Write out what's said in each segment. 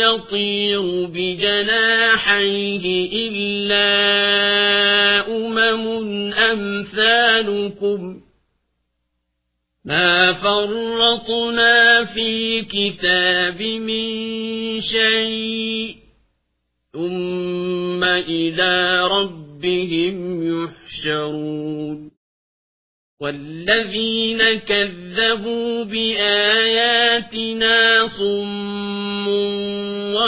يطير بجناحيه إلا أمم أمثالكم. ما فرطنا في كتاب من شيء. ثم إلى ربهم يحشرون. والذين كذبوا بآياتنا صم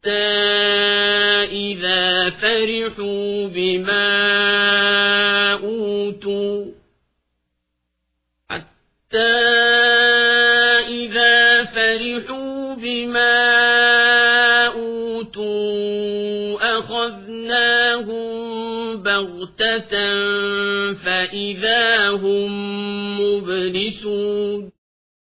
حتى إذا فرحوا بما أوتوا حتى إذا فرحوا بما أوتوا أخذناهم بغتة فإذا هم مبلسون